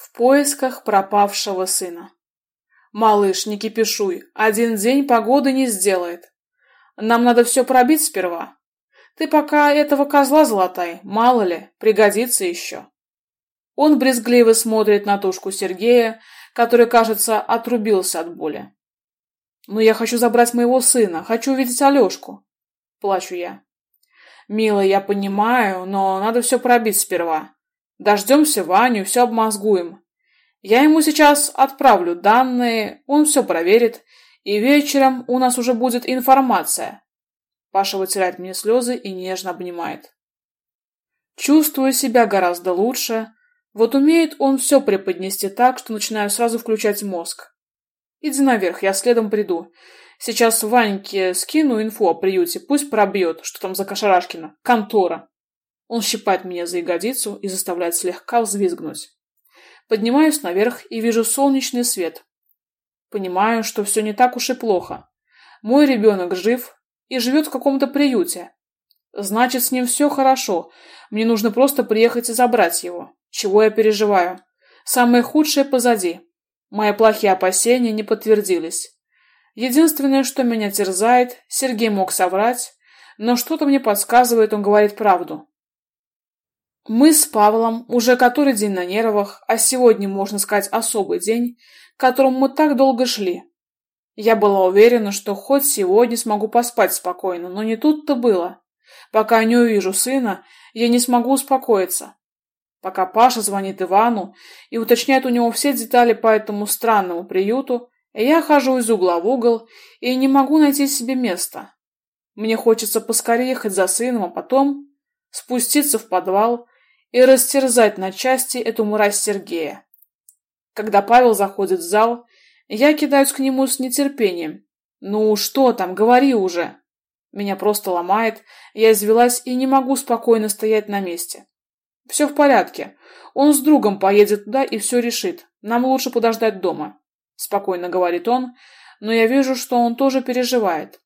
В поисках пропавшего сына. Малыш, не кипишуй, один день погоды не сделает. Нам надо все пробить сперва. Ты пока этого козла золотай, мало ли, пригодится еще. Он брезгливо смотрит на тушку Сергея, который, кажется, отрубился от боли. Но я хочу забрать моего сына, хочу увидеть Алешку. Плачу я. Милая, я понимаю, но надо все пробить сперва. Дождемся Ваню, все обмозгуем. Я ему сейчас отправлю данные, он все проверит, и вечером у нас уже будет информация. Паша вытирает мне слезы и нежно обнимает. Чувствую себя гораздо лучше. Вот умеет он все преподнести так, что начинаю сразу включать мозг. Иди наверх, я следом приду. Сейчас Ваньке скину инфу о приюте, пусть пробьет, что там за Кошарашкина. Контора. Он щипает меня за ягодицу и заставляет слегка взвизгнуть. Поднимаюсь наверх и вижу солнечный свет. Понимаю, что все не так уж и плохо. Мой ребенок жив и живет в каком-то приюте. Значит, с ним все хорошо. Мне нужно просто приехать и забрать его. Чего я переживаю? Самое худшее позади. Мои плохие опасения не подтвердились. Единственное, что меня терзает, Сергей мог соврать, но что-то мне подсказывает, он говорит правду. Мы с Павлом уже который день на нервах, а сегодня, можно сказать, особый день, к которому мы так долго шли. Я была уверена, что хоть сегодня смогу поспать спокойно, но не тут-то было. Пока не увижу сына, я не смогу успокоиться. Пока Паша звонит Ивану и уточняет у него все детали по этому странному приюту, я хожу из угла в угол и не могу найти себе места. Мне хочется поскорее ехать за сыном, а потом спуститься в подвал и растерзать на части эту мразь Сергея. Когда Павел заходит в зал, я кидаюсь к нему с нетерпением. «Ну, что там, говори уже!» Меня просто ломает, я извелась и не могу спокойно стоять на месте. «Все в порядке. Он с другом поедет туда и все решит. Нам лучше подождать дома», — спокойно говорит он, но я вижу, что он тоже переживает.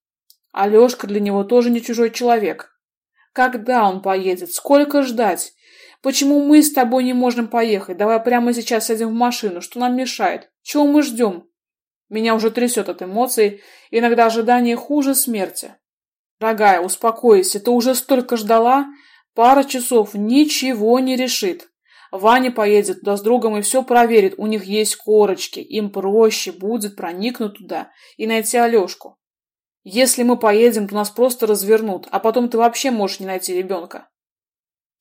Алешка для него тоже не чужой человек. Когда он поедет? Сколько ждать? Почему мы с тобой не можем поехать? Давай прямо сейчас сядем в машину. Что нам мешает? Чего мы ждем? Меня уже трясет от эмоций. Иногда ожидание хуже смерти. Дорогая, успокойся. Ты уже столько ждала? Пара часов ничего не решит. Ваня поедет туда с другом и все проверит. У них есть корочки. Им проще будет проникнуть туда и найти Алешку. Если мы поедем, то нас просто развернут, а потом ты вообще можешь не найти ребенка.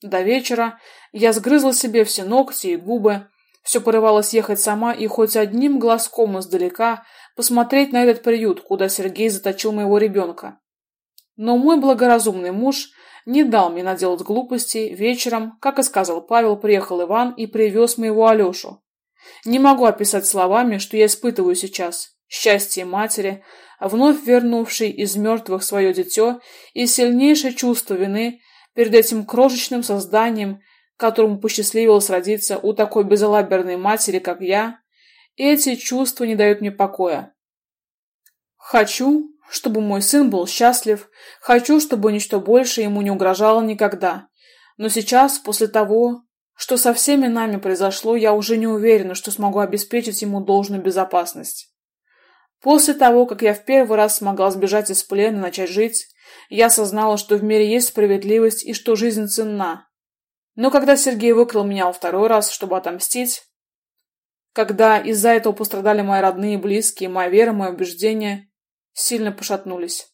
До вечера я сгрызла себе все ногти и губы, все порывалось ехать сама и хоть одним глазком издалека посмотреть на этот приют, куда Сергей заточил моего ребенка. Но мой благоразумный муж не дал мне наделать глупостей. Вечером, как и сказал Павел, приехал Иван и привез моего Алешу. Не могу описать словами, что я испытываю сейчас. Счастье матери, вновь вернувшей из мертвых свое дитё, и сильнейшее чувство вины перед этим крошечным созданием, которому посчастливилось родиться у такой безалаберной матери, как я, эти чувства не дают мне покоя. Хочу, чтобы мой сын был счастлив, хочу, чтобы ничто больше ему не угрожало никогда. Но сейчас, после того, что со всеми нами произошло, я уже не уверена, что смогу обеспечить ему должную безопасность. После того, как я в первый раз смогла сбежать из плена и начать жить, я осознала, что в мире есть справедливость и что жизнь ценна. Но когда Сергей выкрал меня во второй раз, чтобы отомстить, когда из-за этого пострадали мои родные и близкие, моя вера, мои убеждения сильно пошатнулись.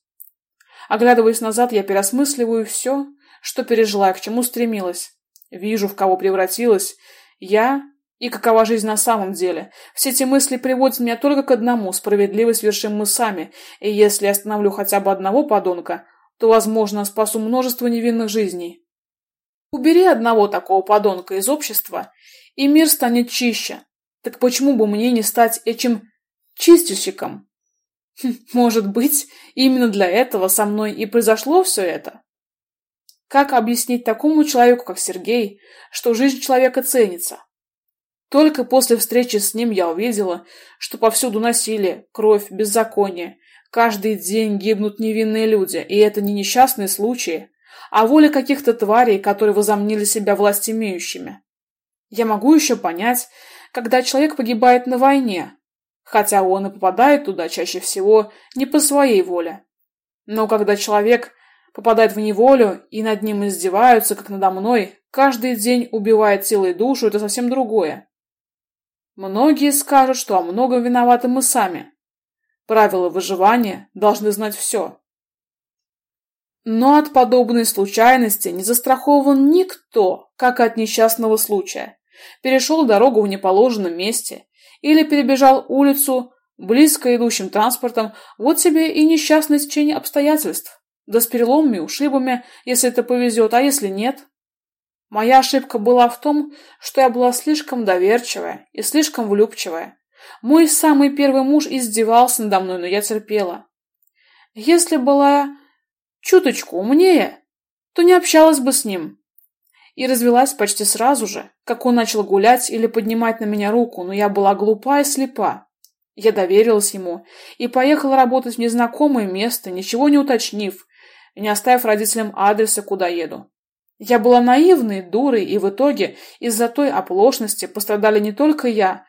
Оглядываясь назад, я переосмысливаю все, что пережила к чему стремилась. Вижу, в кого превратилась я и какова жизнь на самом деле. Все эти мысли приводят меня только к одному – справедливость вершим мы сами, и если остановлю хотя бы одного подонка, то, возможно, спасу множество невинных жизней. Убери одного такого подонка из общества, и мир станет чище. Так почему бы мне не стать этим чистильщиком? Хм, может быть, именно для этого со мной и произошло все это? Как объяснить такому человеку, как Сергей, что жизнь человека ценится? Только после встречи с ним я увидела, что повсюду насилие, кровь, беззаконие, Каждый день гибнут невинные люди, и это не несчастные случаи, а воля каких-то тварей, которые возомнили себя властимеющими. Я могу еще понять, когда человек погибает на войне, хотя он и попадает туда чаще всего не по своей воле. Но когда человек попадает в неволю и над ним издеваются, как надо мной, каждый день убивает тело и душу, это совсем другое. Многие скажут, что о многом виноваты мы сами. Правила выживания должны знать все. Но от подобной случайности не застрахован никто, как от несчастного случая. Перешел дорогу в неположенном месте или перебежал улицу близко идущим транспортом, вот тебе и несчастное течение обстоятельств. Да с переломами, ушибами, если это повезет, а если нет? Моя ошибка была в том, что я была слишком доверчивая и слишком влюбчивая. Мой самый первый муж издевался надо мной, но я терпела. Если была чуточку умнее, то не общалась бы с ним. И развелась почти сразу же, как он начал гулять или поднимать на меня руку, но я была глупа и слепа. Я доверилась ему и поехала работать в незнакомое место, ничего не уточнив, не оставив родителям адреса, куда еду. Я была наивной, дурой, и в итоге из-за той оплошности пострадали не только я,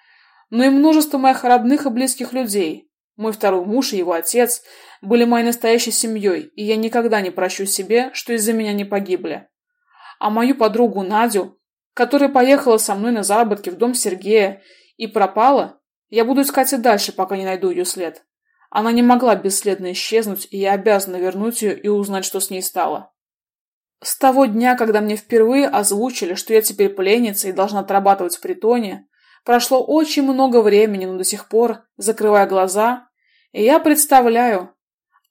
но и множество моих родных и близких людей. Мой второй муж и его отец были моей настоящей семьей, и я никогда не прощу себе, что из-за меня не погибли. А мою подругу Надю, которая поехала со мной на заработки в дом Сергея и пропала, я буду искать и дальше, пока не найду ее след. Она не могла бесследно исчезнуть, и я обязана вернуть ее и узнать, что с ней стало. С того дня, когда мне впервые озвучили, что я теперь пленница и должна отрабатывать в притоне, прошло очень много времени, но до сих пор, закрывая глаза, я представляю,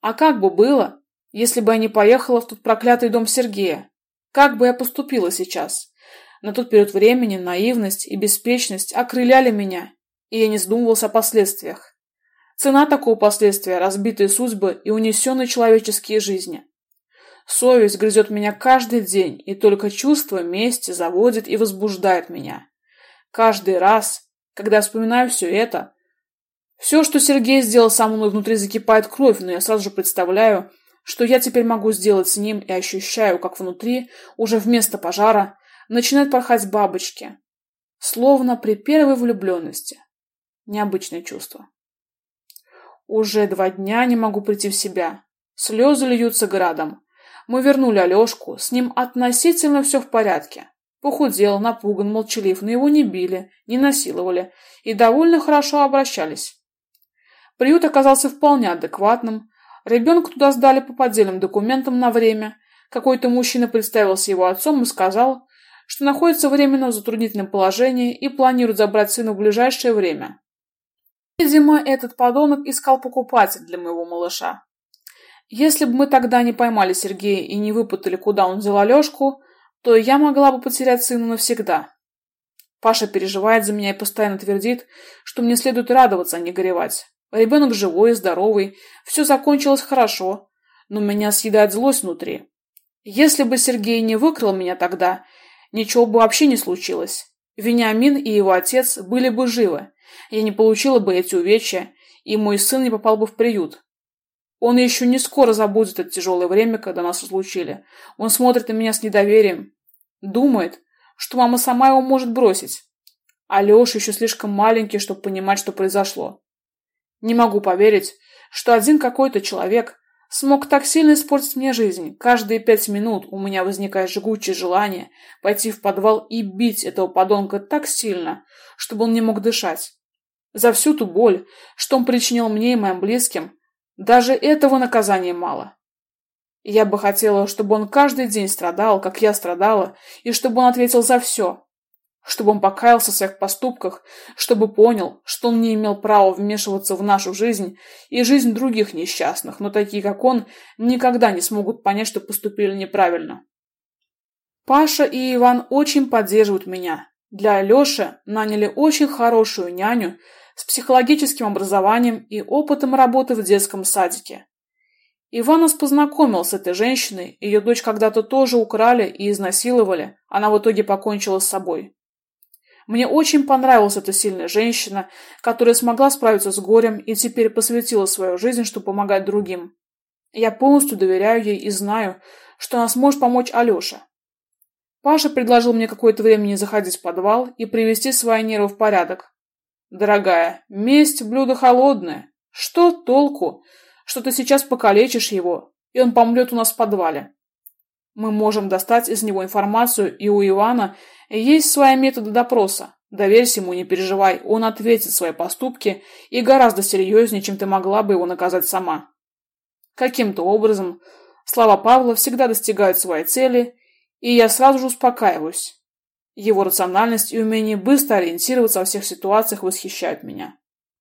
а как бы было, если бы я не поехала в тот проклятый дом Сергея? Как бы я поступила сейчас? На тот период времени наивность и беспечность окрыляли меня, и я не задумывался о последствиях. Цена такого последствия – разбитые судьбы и унесенные человеческие жизни. Совесть грызет меня каждый день, и только чувство мести заводит и возбуждает меня. Каждый раз, когда вспоминаю все это, все, что Сергей сделал со мной, внутри закипает кровь, но я сразу же представляю, что я теперь могу сделать с ним и ощущаю, как внутри, уже вместо пожара, начинают порхать бабочки. Словно при первой влюбленности. Необычное чувство. Уже два дня не могу прийти в себя. Слезы льются градом. Мы вернули Алешку, с ним относительно все в порядке. Похудел, напуган, молчалив, но его не били, не насиловали и довольно хорошо обращались. Приют оказался вполне адекватным. Ребенка туда сдали по поддельным документам на время. Какой-то мужчина представился его отцом и сказал, что находится временно в затруднительном положении и планирует забрать сына в ближайшее время. Видимо, этот подонок искал покупатель для моего малыша. Если бы мы тогда не поймали Сергея и не выпутали, куда он взял Алешку, то я могла бы потерять сына навсегда. Паша переживает за меня и постоянно твердит, что мне следует радоваться, а не горевать. Ребенок живой и здоровый, все закончилось хорошо, но меня съедает злость внутри. Если бы Сергей не выкрал меня тогда, ничего бы вообще не случилось. Вениамин и его отец были бы живы, я не получила бы эти увечья, и мой сын не попал бы в приют. Он еще не скоро забудет это тяжелое время, когда нас разлучили. Он смотрит на меня с недоверием. Думает, что мама сама его может бросить. А Леша еще слишком маленький, чтобы понимать, что произошло. Не могу поверить, что один какой-то человек смог так сильно испортить мне жизнь. Каждые пять минут у меня возникает жгучее желание пойти в подвал и бить этого подонка так сильно, чтобы он не мог дышать. За всю ту боль, что он причинил мне и моим близким, даже этого наказания мало. Я бы хотела, чтобы он каждый день страдал, как я страдала, и чтобы он ответил за все. Чтобы он покаялся в своих поступках, чтобы понял, что он не имел права вмешиваться в нашу жизнь и жизнь других несчастных, но такие, как он, никогда не смогут понять, что поступили неправильно. Паша и Иван очень поддерживают меня. Для Алёши наняли очень хорошую няню, с психологическим образованием и опытом работы в детском садике. Иванос познакомил с этой женщиной, ее дочь когда-то тоже украли и изнасиловали, она в итоге покончила с собой. Мне очень понравилась эта сильная женщина, которая смогла справиться с горем и теперь посвятила свою жизнь, чтобы помогать другим. Я полностью доверяю ей и знаю, что она сможет помочь Алёше. Паша предложил мне какое-то время не заходить в подвал и привести свои нервы в порядок. Дорогая, месть – блюдо холодное. Что толку, что ты сейчас покалечишь его, и он помрет у нас в подвале? Мы можем достать из него информацию, и у Ивана есть свои методы допроса. Доверься ему, не переживай, он ответит свои поступки и гораздо серьезнее, чем ты могла бы его наказать сама. Каким-то образом слова Павла всегда достигают своей цели, и я сразу же успокаиваюсь. Его рациональность и умение быстро ориентироваться во всех ситуациях восхищают меня.